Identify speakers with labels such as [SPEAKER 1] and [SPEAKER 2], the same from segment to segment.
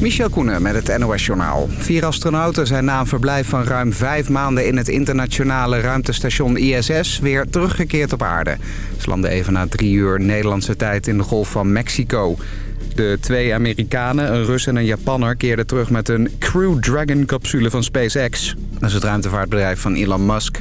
[SPEAKER 1] Michel Koenen met het NOS-journaal. Vier astronauten zijn na een verblijf van ruim vijf maanden... in het internationale ruimtestation ISS weer teruggekeerd op aarde. Ze landen even na drie uur Nederlandse tijd in de Golf van Mexico. De twee Amerikanen, een Rus en een Japanner... keerden terug met een Crew Dragon-capsule van SpaceX. Dat is het ruimtevaartbedrijf van Elon Musk...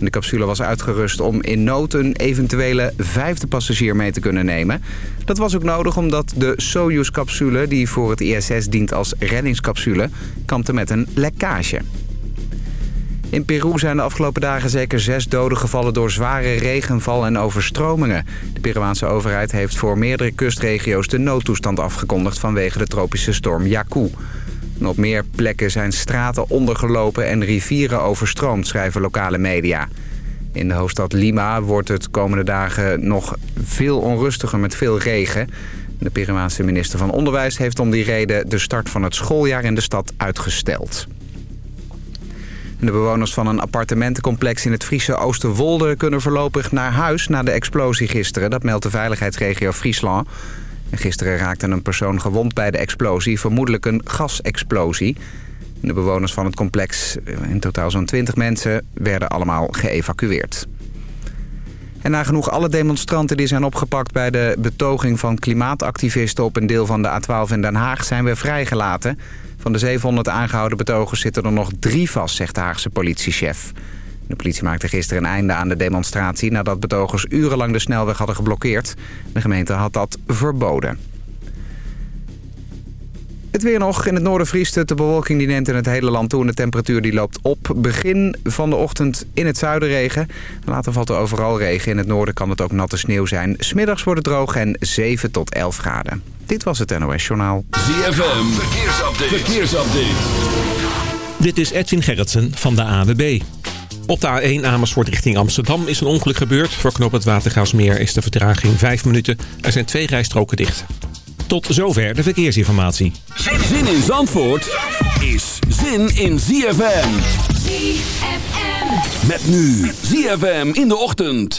[SPEAKER 1] De capsule was uitgerust om in nood een eventuele vijfde passagier mee te kunnen nemen. Dat was ook nodig omdat de Soyuz-capsule, die voor het ISS dient als reddingscapsule, kampte met een lekkage. In Peru zijn de afgelopen dagen zeker zes doden gevallen door zware regenval en overstromingen. De Peruaanse overheid heeft voor meerdere kustregio's de noodtoestand afgekondigd vanwege de tropische storm Yaku. Op meer plekken zijn straten ondergelopen en rivieren overstroomd, schrijven lokale media. In de hoofdstad Lima wordt het komende dagen nog veel onrustiger met veel regen. De Peruaanse minister van Onderwijs heeft om die reden de start van het schooljaar in de stad uitgesteld. De bewoners van een appartementencomplex in het Friese Oosterwolde... kunnen voorlopig naar huis na de explosie gisteren. Dat meldt de veiligheidsregio Friesland. Gisteren raakte een persoon gewond bij de explosie. Vermoedelijk een gasexplosie. De bewoners van het complex, in totaal zo'n 20 mensen, werden allemaal geëvacueerd. En nagenoeg alle demonstranten die zijn opgepakt bij de betoging van klimaatactivisten op een deel van de A12 in Den Haag zijn weer vrijgelaten. Van de 700 aangehouden betogers zitten er nog drie vast, zegt de Haagse politiechef. De politie maakte gisteren een einde aan de demonstratie nadat betogers urenlang de snelweg hadden geblokkeerd. De gemeente had dat verboden. Het weer nog. In het noorden vriest het. De bewolking die neemt in het hele land toe en de temperatuur die loopt op. Begin van de ochtend in het zuiden regen. Later valt er overal regen. In het noorden kan het ook natte sneeuw zijn. Smiddags wordt het droog en 7 tot 11 graden. Dit was het NOS Journaal.
[SPEAKER 2] ZFM. Verkeersupdate. Verkeersupdate.
[SPEAKER 3] Dit is Edwin Gerritsen van de AWB. Op de A1 Amersfoort richting Amsterdam is een ongeluk gebeurd. Voor knop het Watergaasmeer is de vertraging 5 minuten. Er zijn twee rijstroken dicht. Tot zover de verkeersinformatie.
[SPEAKER 2] Zin in Zandvoort is zin in ZFM.
[SPEAKER 4] ZFM.
[SPEAKER 2] Met nu ZFM in de ochtend.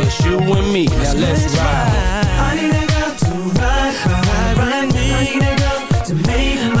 [SPEAKER 5] it's you and me. Now let's ride.
[SPEAKER 6] I need a girl to ride, ride, ride. me. I need a girl to make my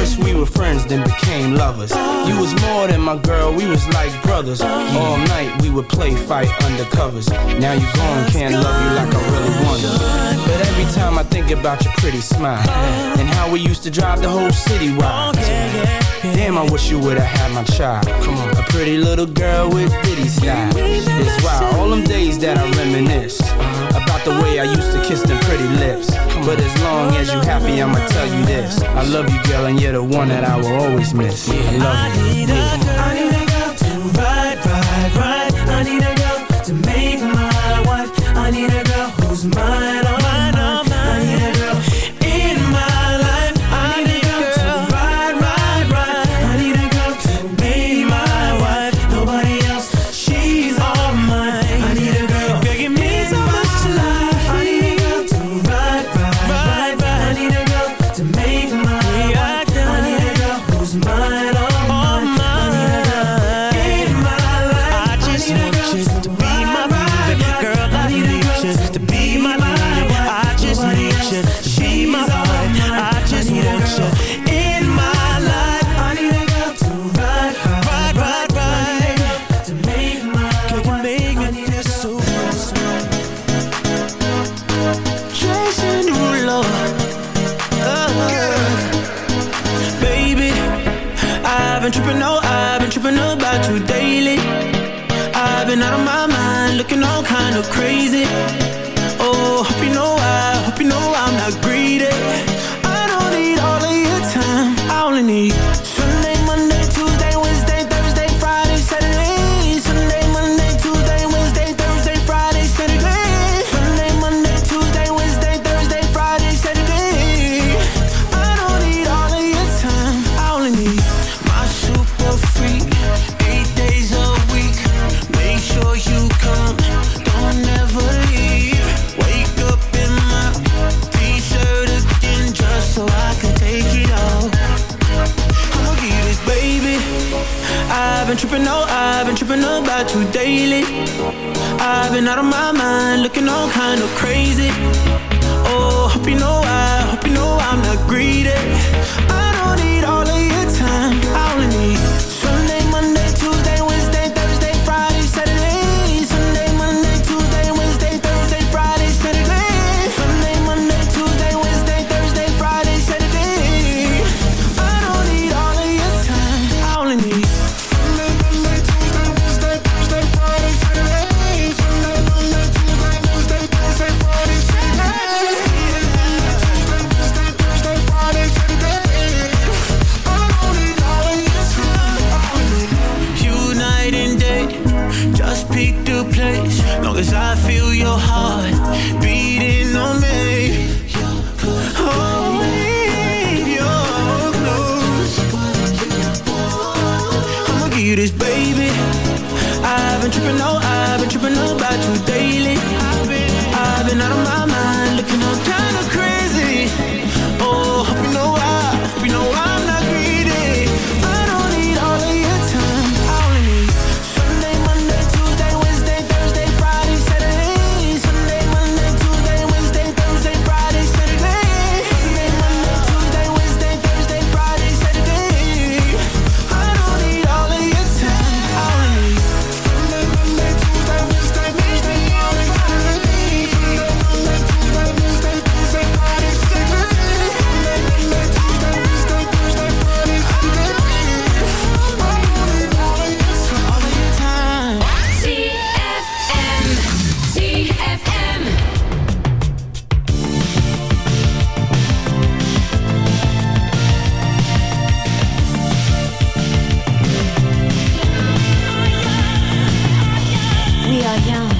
[SPEAKER 5] First we were friends, then became lovers. You was more than my girl, we was like brothers. All night we would play fight undercovers. Now you gone, can't love you like I really wanted. But every time I think about your pretty smile and how we used to drive the whole city wild. Damn, I wish you would've had my child. Come on, a pretty little girl with pretty style. It's why all them days that I reminisce about the way I used to kiss them pretty lips. But as long as you happy, I'ma tell you this. I love you, girl, and you're the one that I will always miss. I love you.
[SPEAKER 6] kinda crazy.
[SPEAKER 4] rien.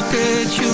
[SPEAKER 4] Forgetting to forget you.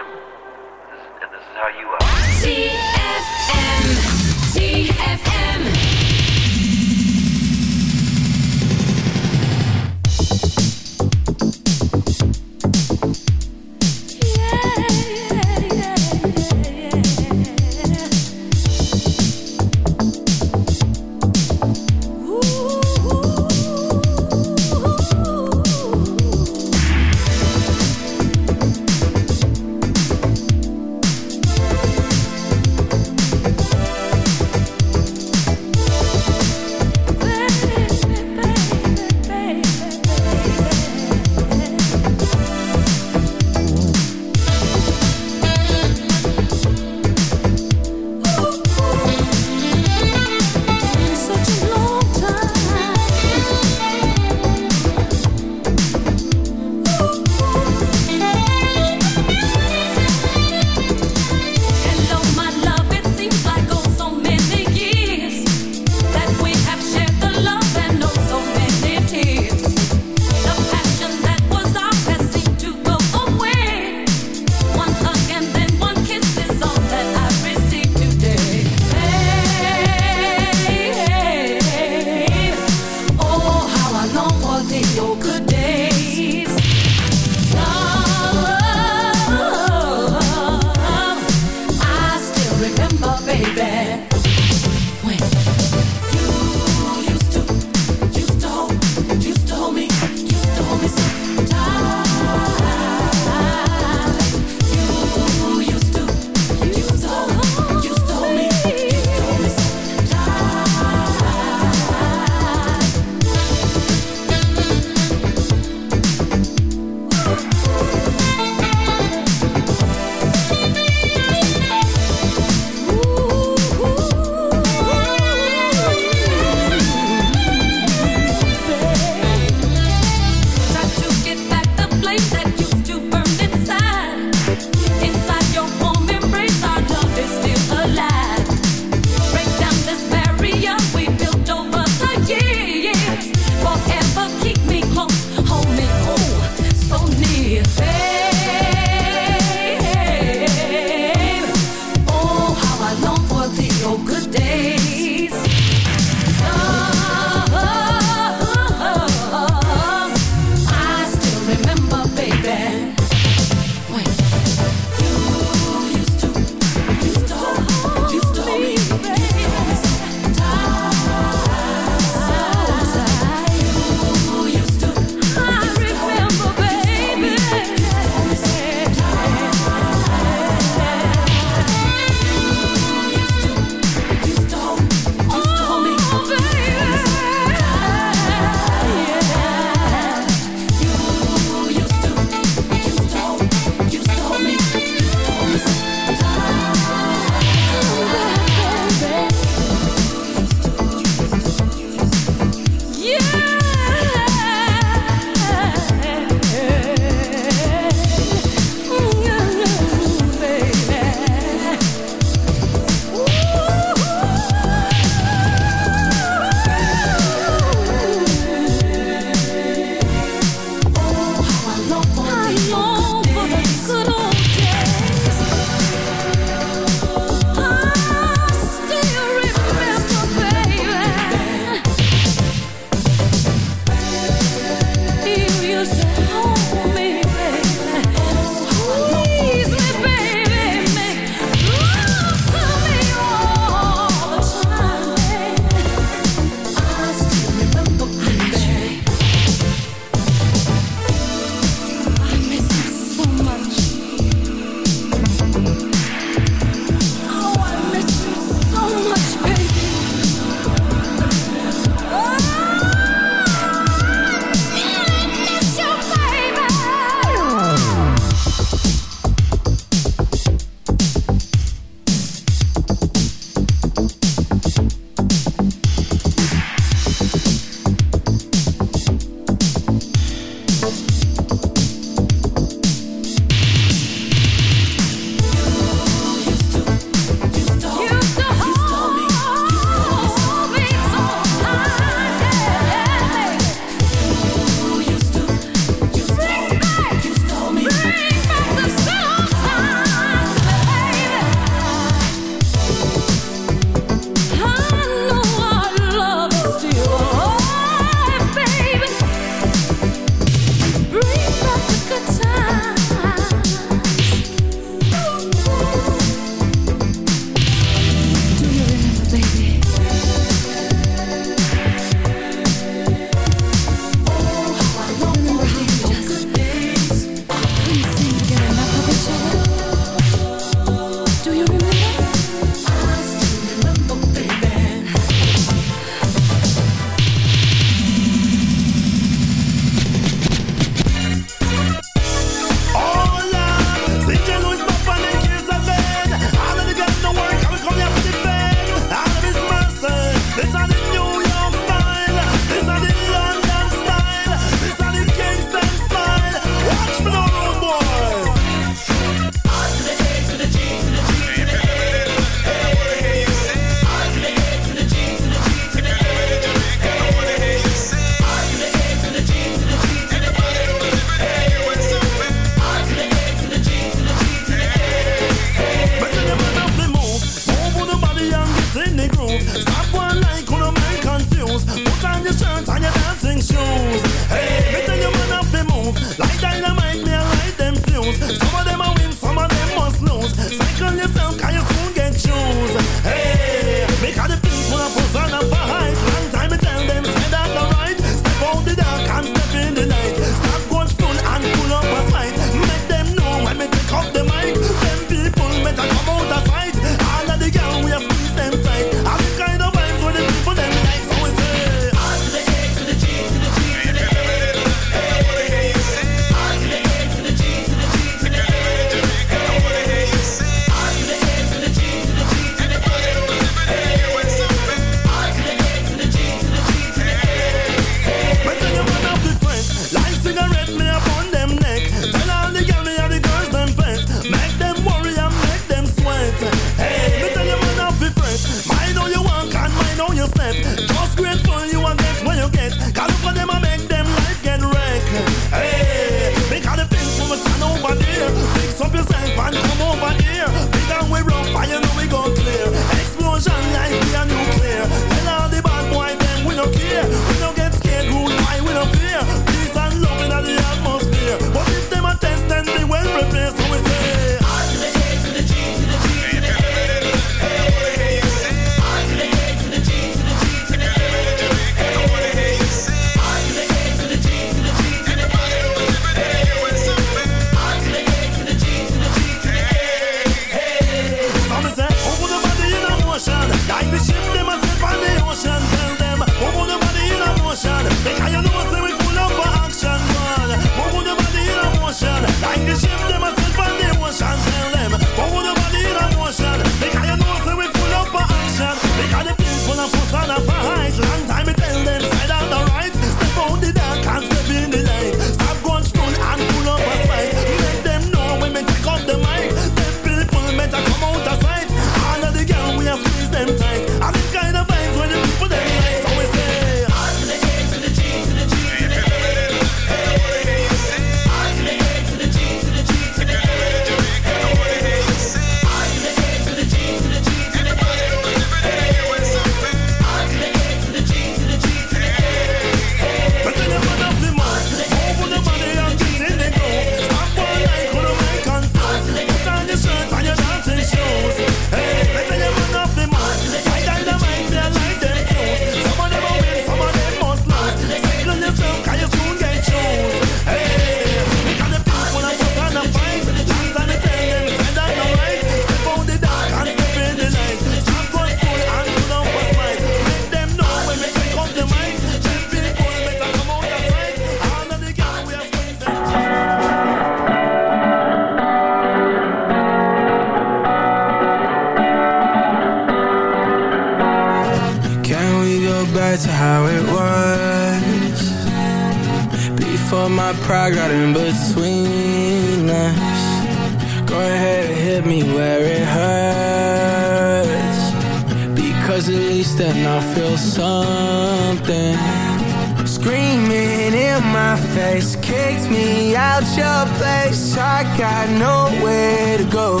[SPEAKER 6] In
[SPEAKER 7] my
[SPEAKER 4] face Kicked me out your place I got nowhere to go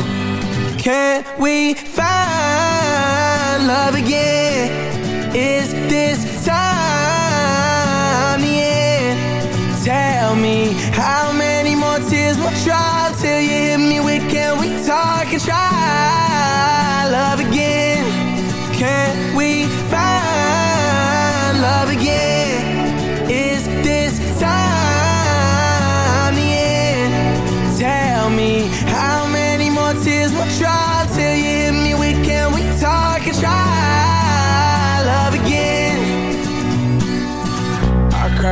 [SPEAKER 4] Can we find love again? Is this time the end? Tell me how many more tears will drop Till you hit me with can we talk and try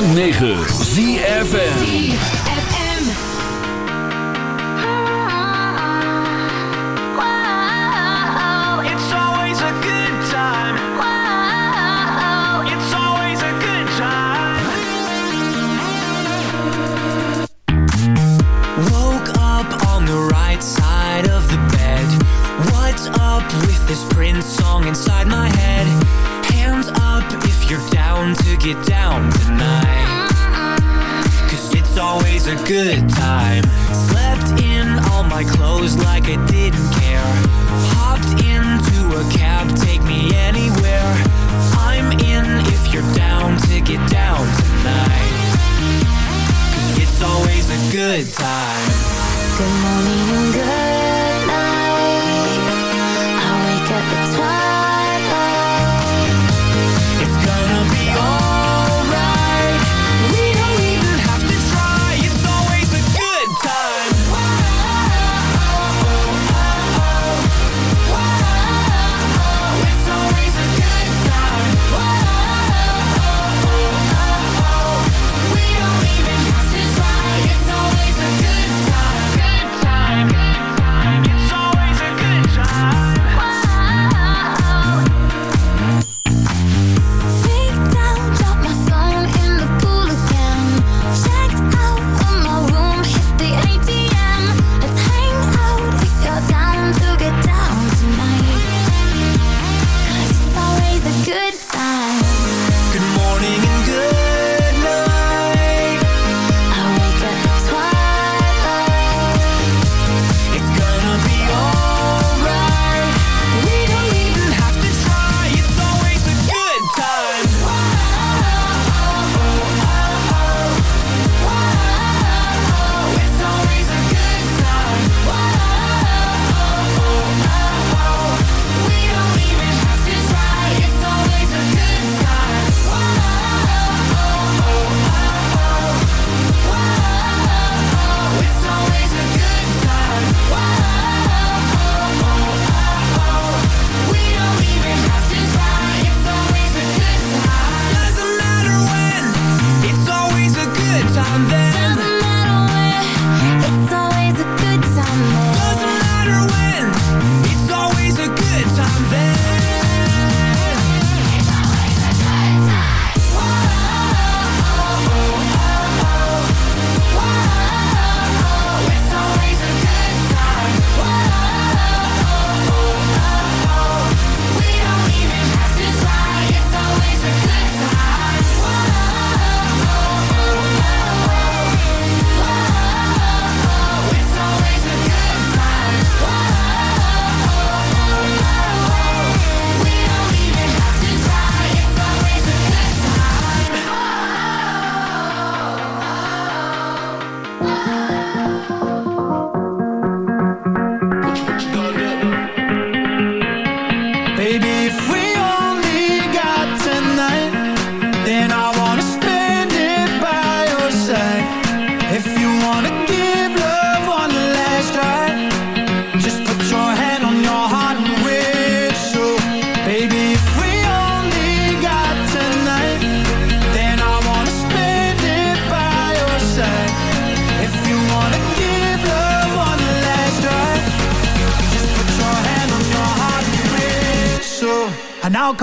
[SPEAKER 8] 106.9 ZFN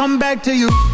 [SPEAKER 9] come back to you.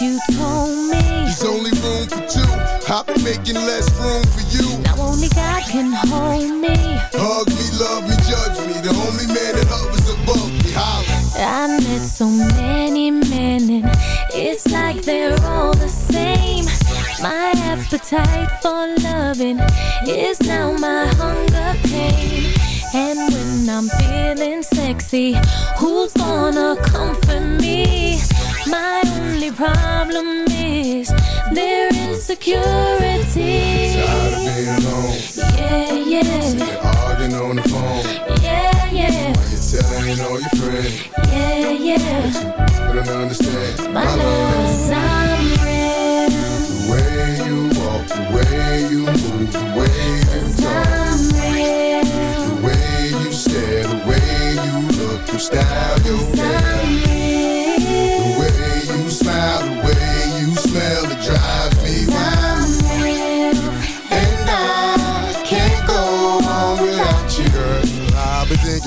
[SPEAKER 9] You
[SPEAKER 2] told me.
[SPEAKER 10] There's only room for two. I've been making less room for you.
[SPEAKER 2] Now only God can hold me.
[SPEAKER 10] Hug me, love me, judge me. The only man that hovers above me. Holla.
[SPEAKER 2] I met so many men and it's like they're all the same. My appetite for loving is now my hunger pain. And when I'm feeling sexy, who's gonna comfort me? My only problem is their insecurity.
[SPEAKER 10] Tired of being alone.
[SPEAKER 2] Yeah, yeah,
[SPEAKER 10] Arguing on the phone.
[SPEAKER 2] yeah, yeah,
[SPEAKER 10] You telling all your friends.
[SPEAKER 2] yeah, yeah.
[SPEAKER 10] But I don't understand.
[SPEAKER 2] My love's I'm real.
[SPEAKER 10] The way you walk, the way you move, the way you talk,
[SPEAKER 2] I'm real.
[SPEAKER 10] the way you stare, the way you look, your style, your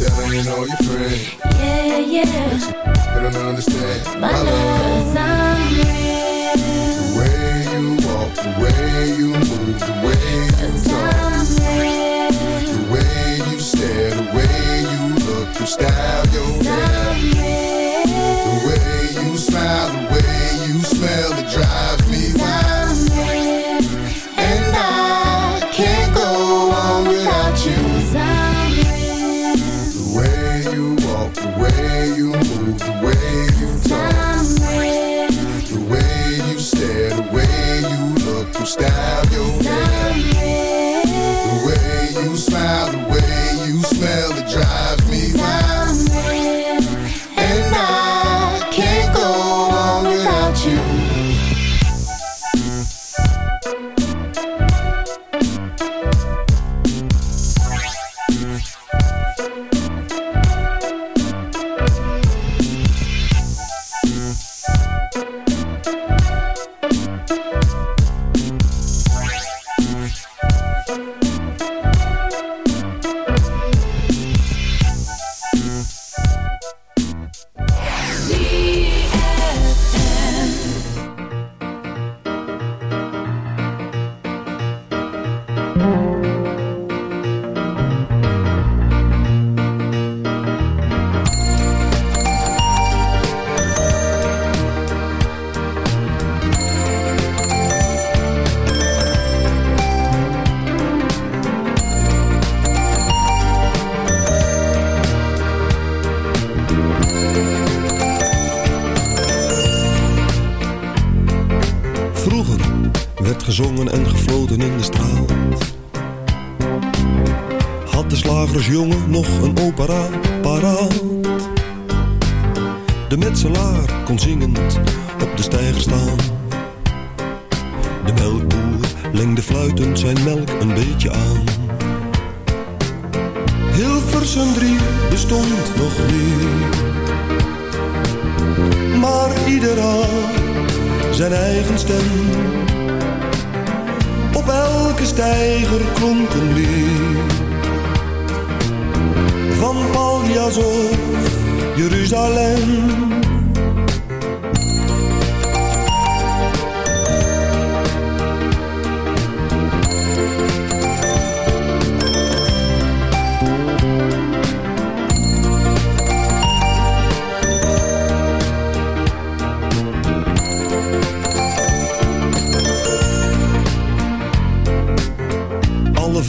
[SPEAKER 2] Yeah, yeah,
[SPEAKER 10] You're telling all your
[SPEAKER 2] yeah, yeah.
[SPEAKER 10] they don't understand.
[SPEAKER 2] My love's I'm real.
[SPEAKER 10] The way you walk, the way you move, the way you talk,
[SPEAKER 2] I'm real.
[SPEAKER 10] the way you stare, the way you look, your style, your hair,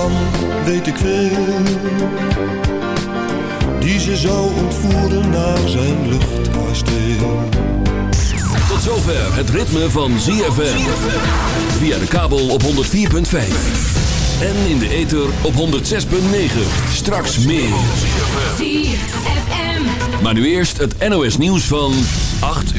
[SPEAKER 11] Van weet ik veel Die ze zou ontvoeren naar zijn luchtkasteel
[SPEAKER 7] Tot zover het ritme van ZFM. Via de kabel op 104.5. En in de ether op 106.9. Straks meer.
[SPEAKER 2] ZFM.
[SPEAKER 7] Maar nu eerst het NOS nieuws van 8 uur.